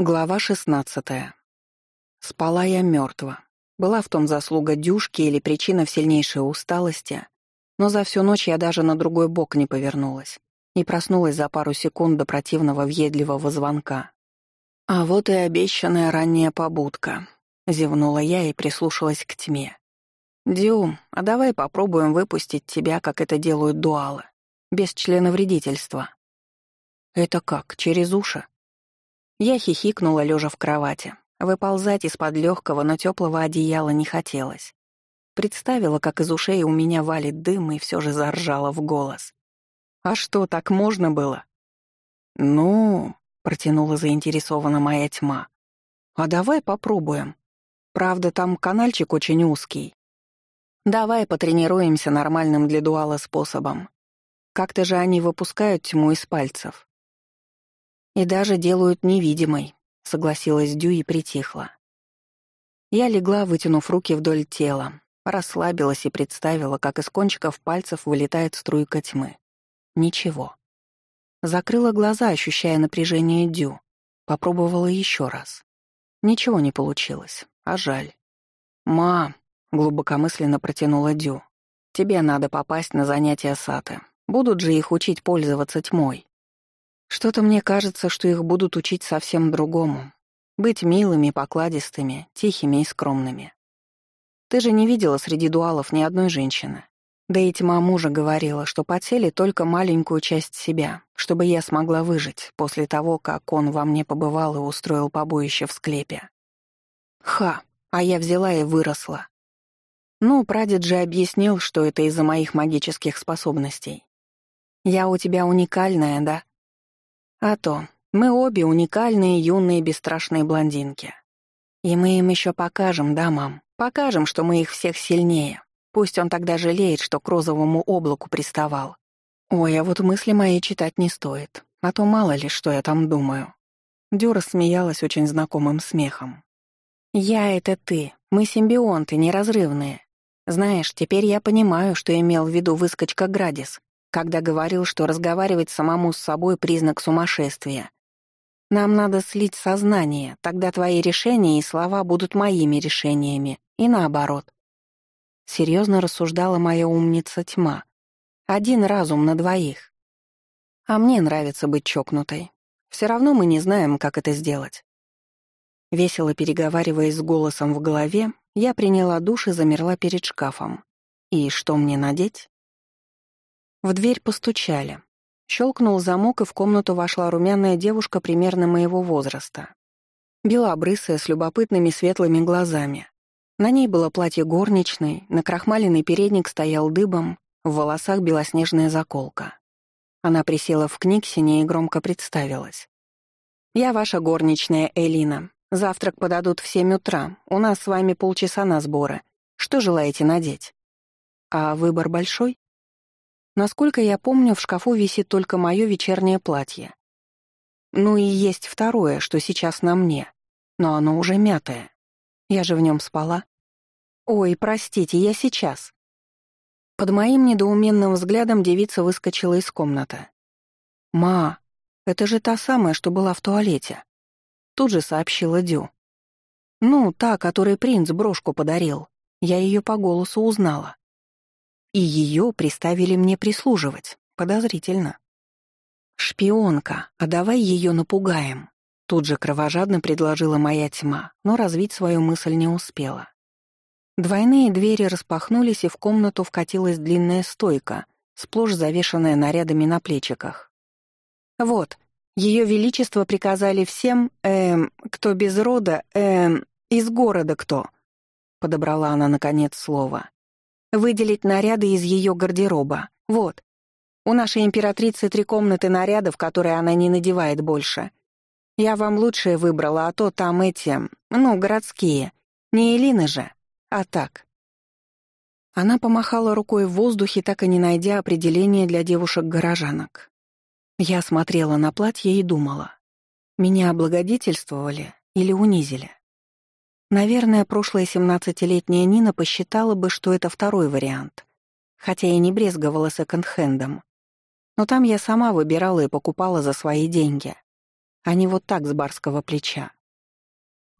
Глава шестнадцатая. Спала я мертво. Была в том заслуга дюшки или причина в сильнейшей усталости, но за всю ночь я даже на другой бок не повернулась и проснулась за пару секунд до противного въедливого звонка. А вот и обещанная ранняя побудка. Зевнула я и прислушалась к тьме. «Дюм, а давай попробуем выпустить тебя, как это делают дуалы, без члена вредительства». «Это как, через уши?» Я хихикнула, лежа в кровати. Выползать из-под легкого, но теплого одеяла не хотелось. Представила, как из ушей у меня валит дым, и все же заржала в голос. «А что, так можно было?» «Ну...» — протянула заинтересованно моя тьма. «А давай попробуем. Правда, там канальчик очень узкий. Давай потренируемся нормальным для дуала способом. Как-то же они выпускают тьму из пальцев. И даже делают невидимой, согласилась Дю и притихла. Я легла, вытянув руки вдоль тела, расслабилась и представила, как из кончиков пальцев вылетает струйка тьмы. Ничего. Закрыла глаза, ощущая напряжение Дю. Попробовала еще раз. Ничего не получилось, а жаль. «Ма», — глубокомысленно протянула Дю, — «тебе надо попасть на занятия Саты. Будут же их учить пользоваться тьмой. Что-то мне кажется, что их будут учить совсем другому. Быть милыми, покладистыми, тихими и скромными. Ты же не видела среди дуалов ни одной женщины. Да и тьма мужа говорила, что потели только маленькую часть себя, чтобы я смогла выжить после того, как он во мне побывал и устроил побоище в склепе. Ха, а я взяла и выросла. Ну, прадед же объяснил, что это из-за моих магических способностей. Я у тебя уникальная, да? А то, мы обе уникальные, юные, бесстрашные блондинки. И мы им еще покажем, да, мам? Покажем, что мы их всех сильнее. Пусть он тогда жалеет, что к розовому облаку приставал. Ой, а вот мысли мои читать не стоит, а то мало ли, что я там думаю. Дюра смеялась очень знакомым смехом. «Я — это ты. Мы симбионты, неразрывные. Знаешь, теперь я понимаю, что имел в виду выскочка Градис, когда говорил, что разговаривать самому с собой — признак сумасшествия. Нам надо слить сознание, тогда твои решения и слова будут моими решениями, и наоборот. Серьезно рассуждала моя умница тьма. Один разум на двоих. А мне нравится быть чокнутой. Все равно мы не знаем, как это сделать. Весело переговариваясь с голосом в голове, я приняла душ и замерла перед шкафом. И что мне надеть? В дверь постучали. Щелкнул замок, и в комнату вошла румяная девушка примерно моего возраста. Белобрысая, с любопытными светлыми глазами. На ней было платье горничной, на крахмаленный передник стоял дыбом, в волосах белоснежная заколка. Она присела в книгсине и громко представилась. «Я ваша горничная, Элина. Завтрак подадут в семь утра. У нас с вами полчаса на сборы. Что желаете надеть?» «А выбор большой?» Насколько я помню, в шкафу висит только мое вечернее платье. Ну и есть второе, что сейчас на мне, но оно уже мятое. Я же в нем спала. Ой, простите, я сейчас. Под моим недоуменным взглядом девица выскочила из комнаты. «Ма, это же та самая, что была в туалете», — тут же сообщила Дю. «Ну, та, которой принц брошку подарил. Я ее по голосу узнала. И ее приставили мне прислуживать. Подозрительно. «Шпионка, а давай ее напугаем», — тут же кровожадно предложила моя тьма, но развить свою мысль не успела. Двойные двери распахнулись, и в комнату вкатилась длинная стойка, сплошь завешенная нарядами на плечиках. «Вот, ее Величество приказали всем, эм, кто без рода, эм, из города кто», — подобрала она, наконец, слово. Выделить наряды из ее гардероба. Вот. У нашей императрицы три комнаты нарядов, которые она не надевает больше. Я вам лучшее выбрала, а то там эти, ну, городские. Не Элина же, а так. Она помахала рукой в воздухе, так и не найдя определения для девушек-горожанок. Я смотрела на платье и думала. Меня облагодетельствовали или унизили? Наверное, прошлая семнадцатилетняя Нина посчитала бы, что это второй вариант, хотя и не брезговала секонд-хендом. Но там я сама выбирала и покупала за свои деньги. а не вот так с барского плеча.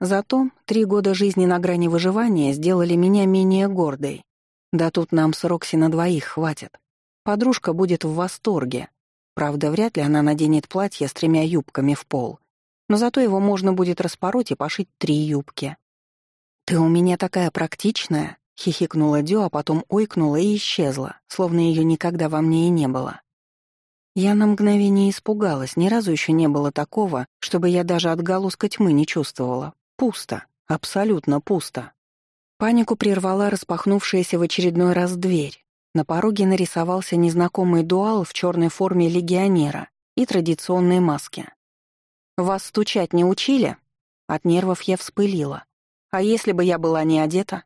Зато три года жизни на грани выживания сделали меня менее гордой. Да тут нам с Рокси на двоих хватит. Подружка будет в восторге. Правда, вряд ли она наденет платье с тремя юбками в пол. Но зато его можно будет распороть и пошить три юбки. «Ты у меня такая практичная», — хихикнула Дю, а потом ойкнула и исчезла, словно ее никогда во мне и не было. Я на мгновение испугалась, ни разу еще не было такого, чтобы я даже отголоска тьмы не чувствовала. Пусто, абсолютно пусто. Панику прервала распахнувшаяся в очередной раз дверь. На пороге нарисовался незнакомый дуал в черной форме легионера и традиционной маске. «Вас стучать не учили?» От нервов я вспылила. «А если бы я была не одета?»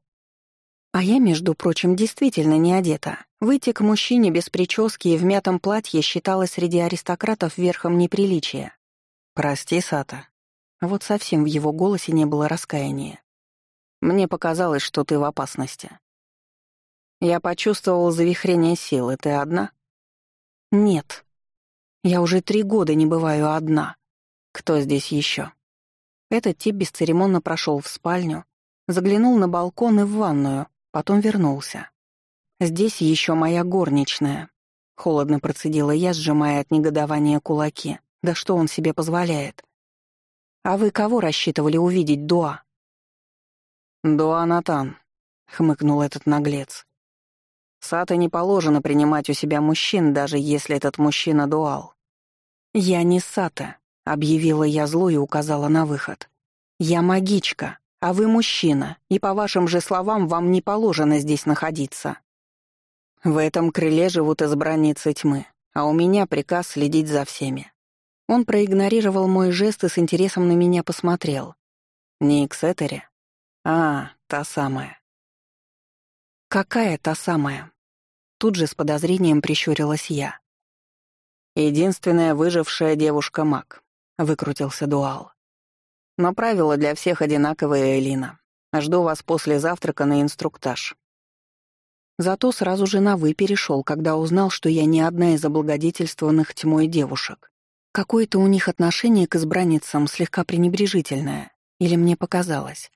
А я, между прочим, действительно не одета. Выйти к мужчине без прически и в мятом платье считалось среди аристократов верхом неприличия. «Прости, Сата». Вот совсем в его голосе не было раскаяния. «Мне показалось, что ты в опасности». Я почувствовал завихрение силы. Ты одна? Нет. Я уже три года не бываю одна. Кто здесь еще? Этот тип бесцеремонно прошел в спальню, заглянул на балкон и в ванную, потом вернулся. Здесь еще моя горничная. Холодно процедила я, сжимая от негодования кулаки. Да что он себе позволяет? А вы кого рассчитывали увидеть, Дуа? Дуа Натан, хмыкнул этот наглец. Сата не положено принимать у себя мужчин, даже если этот мужчина дуал. «Я не Сата», — объявила я зло и указала на выход. «Я магичка, а вы мужчина, и по вашим же словам вам не положено здесь находиться». В этом крыле живут избранницы тьмы, а у меня приказ следить за всеми. Он проигнорировал мой жест и с интересом на меня посмотрел. «Не Эксетере?» «А, та самая». «Какая та самая?» Тут же с подозрением прищурилась я. «Единственная выжившая девушка-маг», — выкрутился Дуал. «Но правила для всех одинаковые, Элина. Жду вас после завтрака на инструктаж». Зато сразу же на «вы» перешел, когда узнал, что я не одна из облагодетельствованных тьмой девушек. Какое-то у них отношение к избранницам слегка пренебрежительное. Или мне показалось.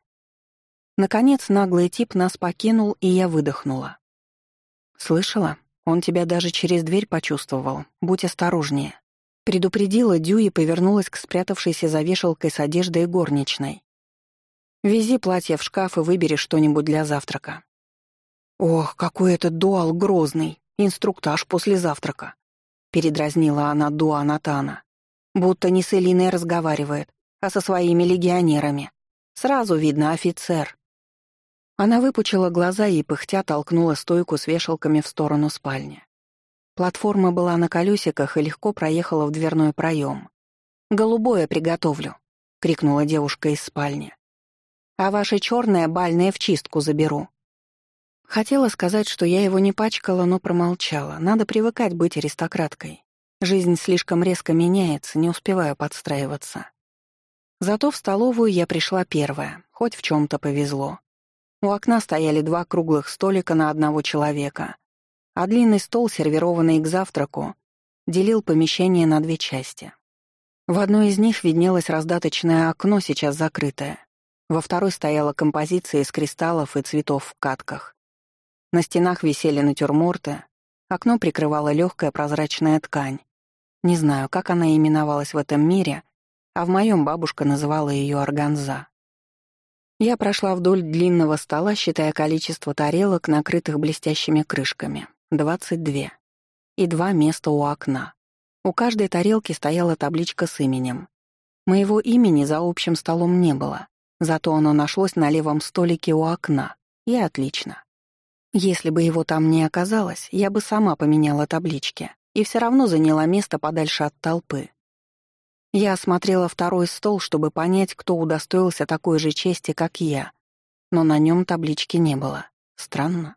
Наконец наглый тип нас покинул, и я выдохнула. «Слышала? Он тебя даже через дверь почувствовал. Будь осторожнее». Предупредила Дю и повернулась к спрятавшейся за вешалкой с одеждой горничной. «Вези платье в шкаф и выбери что-нибудь для завтрака». «Ох, какой этот дуал грозный! Инструктаж после завтрака!» Передразнила она Дуа Натана. Будто не с Элиной разговаривает, а со своими легионерами. Сразу видно офицер. Она выпучила глаза и, пыхтя, толкнула стойку с вешалками в сторону спальни. Платформа была на колесиках и легко проехала в дверной проем. «Голубое приготовлю», — крикнула девушка из спальни. «А ваше черное бальное в чистку заберу». Хотела сказать, что я его не пачкала, но промолчала. Надо привыкать быть аристократкой. Жизнь слишком резко меняется, не успеваю подстраиваться. Зато в столовую я пришла первая, хоть в чем то повезло. У окна стояли два круглых столика на одного человека, а длинный стол, сервированный к завтраку, делил помещение на две части. В одной из них виднелось раздаточное окно, сейчас закрытое. Во второй стояла композиция из кристаллов и цветов в катках. На стенах висели натюрморты, окно прикрывала легкая прозрачная ткань. Не знаю, как она именовалась в этом мире, а в моем бабушка называла ее органза. Я прошла вдоль длинного стола, считая количество тарелок, накрытых блестящими крышками. Двадцать две. И два места у окна. У каждой тарелки стояла табличка с именем. Моего имени за общим столом не было, зато оно нашлось на левом столике у окна. И отлично. Если бы его там не оказалось, я бы сама поменяла таблички и все равно заняла место подальше от толпы. Я осмотрела второй стол, чтобы понять, кто удостоился такой же чести, как я, но на нем таблички не было. Странно.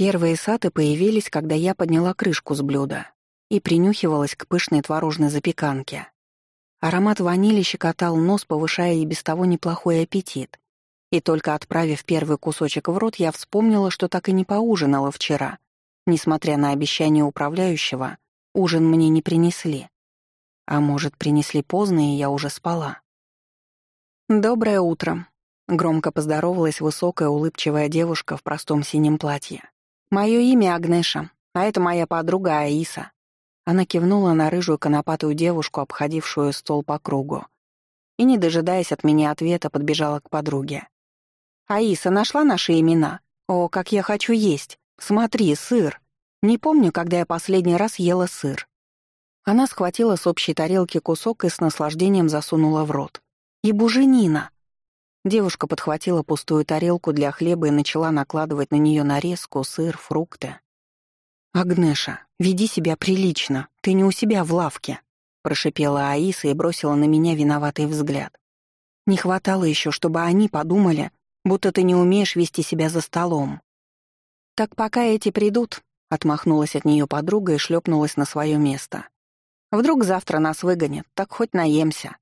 Первые саты появились, когда я подняла крышку с блюда и принюхивалась к пышной творожной запеканке. Аромат ванили щекотал нос, повышая и без того неплохой аппетит. И только отправив первый кусочек в рот, я вспомнила, что так и не поужинала вчера. Несмотря на обещание управляющего, ужин мне не принесли. А может, принесли поздно, и я уже спала? «Доброе утро», — громко поздоровалась высокая улыбчивая девушка в простом синем платье. «Мое имя Агнеша, а это моя подруга Аиса». Она кивнула на рыжую конопатую девушку, обходившую стол по кругу. И, не дожидаясь от меня ответа, подбежала к подруге. «Аиса, нашла наши имена? О, как я хочу есть! Смотри, сыр! Не помню, когда я последний раз ела сыр». Она схватила с общей тарелки кусок и с наслаждением засунула в рот. И буженина. Девушка подхватила пустую тарелку для хлеба и начала накладывать на нее нарезку, сыр, фрукты. «Агнеша, веди себя прилично, ты не у себя в лавке», — прошипела Аиса и бросила на меня виноватый взгляд. «Не хватало еще, чтобы они подумали, будто ты не умеешь вести себя за столом». «Так пока эти придут», — отмахнулась от нее подруга и шлепнулась на свое место. «Вдруг завтра нас выгонят, так хоть наемся».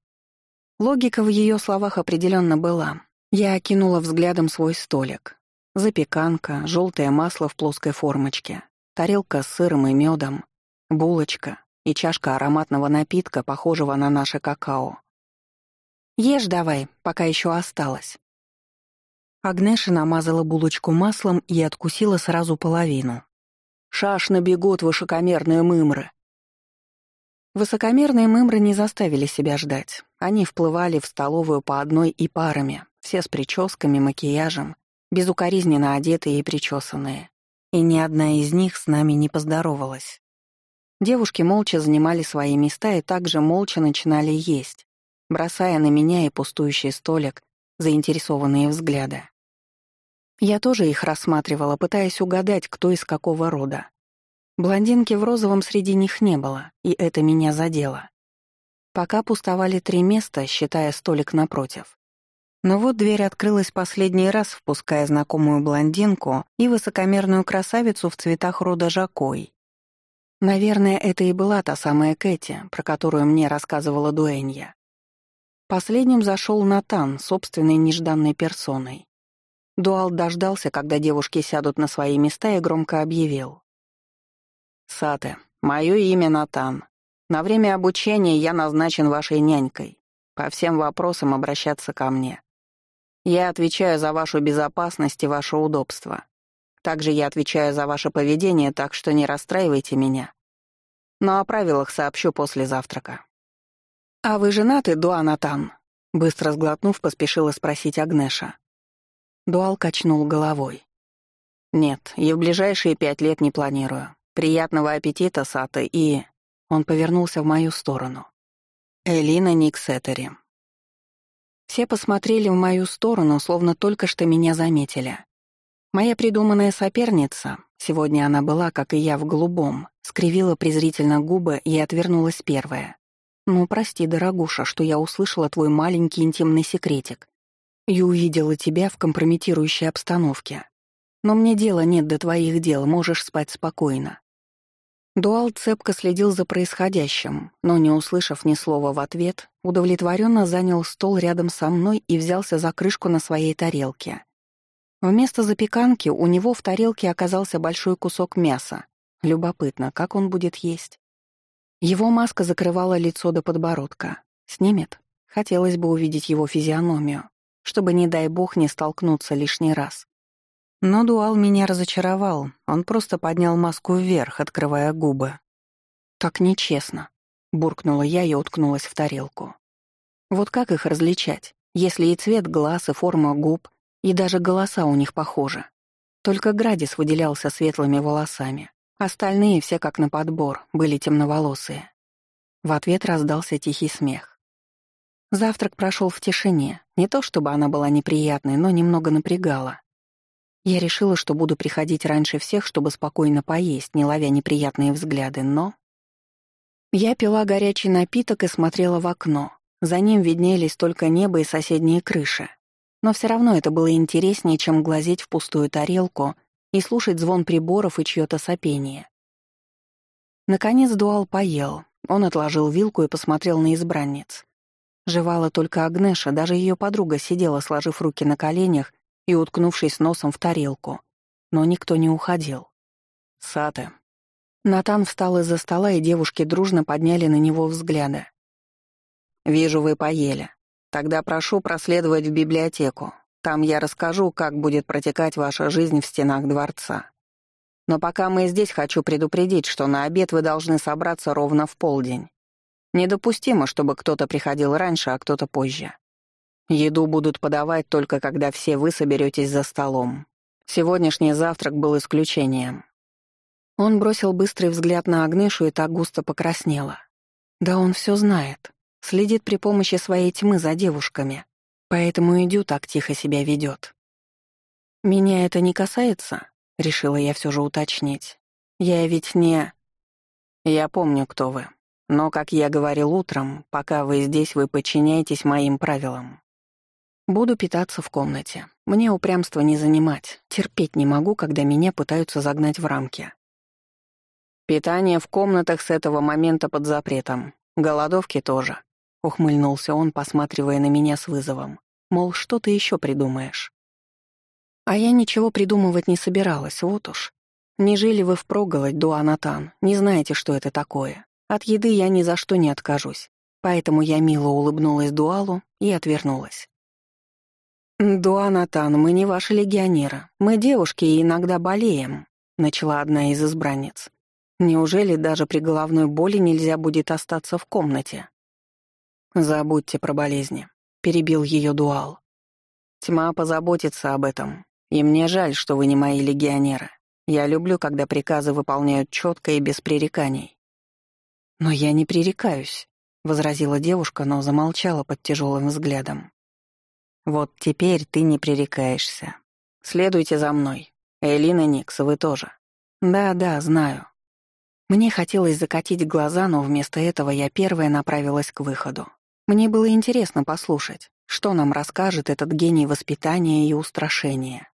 Логика в ее словах определенно была. Я окинула взглядом свой столик. Запеканка, желтое масло в плоской формочке, тарелка с сыром и медом, булочка и чашка ароматного напитка, похожего на наше какао. «Ешь давай, пока еще осталось». Агнеша намазала булочку маслом и откусила сразу половину. «Шаш набегут вышекомерные мымры», Высокомерные мымры не заставили себя ждать. Они вплывали в столовую по одной и парами, все с прическами, макияжем, безукоризненно одетые и причесанные. И ни одна из них с нами не поздоровалась. Девушки молча занимали свои места и также молча начинали есть, бросая на меня и пустующий столик заинтересованные взгляды. Я тоже их рассматривала, пытаясь угадать, кто из какого рода. Блондинки в розовом среди них не было, и это меня задело. Пока пустовали три места, считая столик напротив. Но вот дверь открылась последний раз, впуская знакомую блондинку и высокомерную красавицу в цветах рода Жакой. Наверное, это и была та самая Кэти, про которую мне рассказывала Дуэнья. Последним зашел Натан, собственной нежданной персоной. Дуал дождался, когда девушки сядут на свои места, и громко объявил. «Сате, мое имя Натан. На время обучения я назначен вашей нянькой. По всем вопросам обращаться ко мне. Я отвечаю за вашу безопасность и ваше удобство. Также я отвечаю за ваше поведение, так что не расстраивайте меня. Но о правилах сообщу после завтрака». «А вы женаты, Дуанатан?» Быстро сглотнув, поспешила спросить Агнеша. Дуал качнул головой. «Нет, и в ближайшие пять лет не планирую. Приятного аппетита, Сата, и...» Он повернулся в мою сторону. Элина Никсетери. Все посмотрели в мою сторону, словно только что меня заметили. Моя придуманная соперница, сегодня она была, как и я, в голубом, скривила презрительно губы и отвернулась первая. «Ну, прости, дорогуша, что я услышала твой маленький интимный секретик и увидела тебя в компрометирующей обстановке. Но мне дела нет до твоих дел, можешь спать спокойно. Дуал цепко следил за происходящим, но, не услышав ни слова в ответ, удовлетворенно занял стол рядом со мной и взялся за крышку на своей тарелке. Вместо запеканки у него в тарелке оказался большой кусок мяса. Любопытно, как он будет есть. Его маска закрывала лицо до подбородка. Снимет? Хотелось бы увидеть его физиономию, чтобы, не дай бог, не столкнуться лишний раз. Но Дуал меня разочаровал, он просто поднял маску вверх, открывая губы. «Так нечестно», — буркнула я и уткнулась в тарелку. «Вот как их различать, если и цвет глаз, и форма губ, и даже голоса у них похожи? Только Градис выделялся светлыми волосами, остальные все как на подбор, были темноволосые». В ответ раздался тихий смех. Завтрак прошел в тишине, не то чтобы она была неприятной, но немного напрягала. Я решила, что буду приходить раньше всех, чтобы спокойно поесть, не ловя неприятные взгляды, но... Я пила горячий напиток и смотрела в окно. За ним виднелись только небо и соседние крыши. Но все равно это было интереснее, чем глазеть в пустую тарелку и слушать звон приборов и чьё-то сопение. Наконец Дуал поел. Он отложил вилку и посмотрел на избранниц. Жевала только Агнеша, даже ее подруга сидела, сложив руки на коленях и уткнувшись носом в тарелку. Но никто не уходил. «Саты». Натан встал из-за стола, и девушки дружно подняли на него взгляды. Вижу, вы поели. Тогда прошу проследовать в библиотеку. Там я расскажу, как будет протекать ваша жизнь в стенах дворца. Но пока мы здесь, хочу предупредить, что на обед вы должны собраться ровно в полдень. Недопустимо, чтобы кто-то приходил раньше, а кто-то позже. Еду будут подавать только когда все вы соберетесь за столом. Сегодняшний завтрак был исключением. Он бросил быстрый взгляд на Агнешу и так густо покраснела. Да он все знает. Следит при помощи своей тьмы за девушками. Поэтому и Дю так тихо себя ведет. «Меня это не касается?» — решила я все же уточнить. «Я ведь не...» «Я помню, кто вы. Но, как я говорил утром, пока вы здесь, вы подчиняетесь моим правилам. Буду питаться в комнате. Мне упрямство не занимать. Терпеть не могу, когда меня пытаются загнать в рамки. Питание в комнатах с этого момента под запретом. Голодовки тоже. Ухмыльнулся он, посматривая на меня с вызовом. Мол, что ты еще придумаешь? А я ничего придумывать не собиралась, вот уж. Не жили вы впроголодь, Дуанатан, не знаете, что это такое. От еды я ни за что не откажусь. Поэтому я мило улыбнулась Дуалу и отвернулась. «Дуанатан, мы не ваши легионеры. Мы девушки и иногда болеем», — начала одна из избранниц. «Неужели даже при головной боли нельзя будет остаться в комнате?» «Забудьте про болезни», — перебил ее Дуал. «Тьма позаботится об этом, и мне жаль, что вы не мои легионеры. Я люблю, когда приказы выполняют четко и без пререканий». «Но я не пререкаюсь», — возразила девушка, но замолчала под тяжелым взглядом. Вот теперь ты не пререкаешься. Следуйте за мной. Элина Никс, вы тоже. Да-да, знаю. Мне хотелось закатить глаза, но вместо этого я первая направилась к выходу. Мне было интересно послушать, что нам расскажет этот гений воспитания и устрашения.